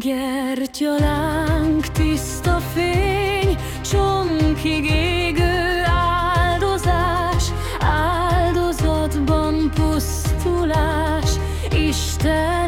Gertyalánk tiszta fény, csonkig égő áldozás, áldozatban pusztulás, Isten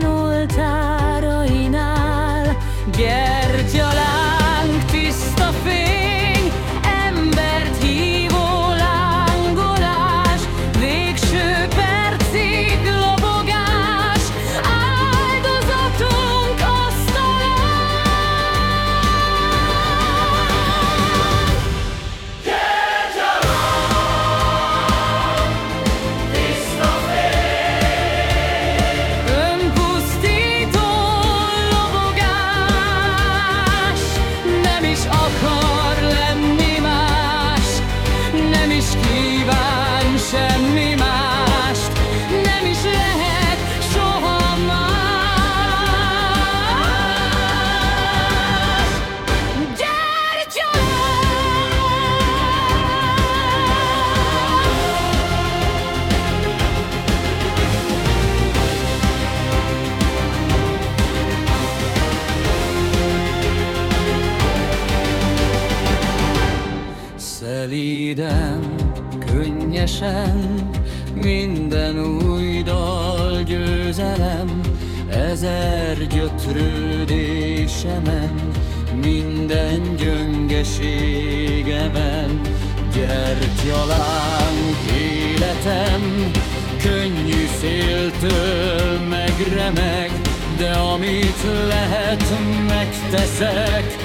Szelíden, könnyesen, minden új dal győzelem, ezer gyötrődésemen, minden gyöngeségemen, gyertyalánk életem, könnyű széltől megremeg, de amit lehet megteszek, leszek.